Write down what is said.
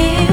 You.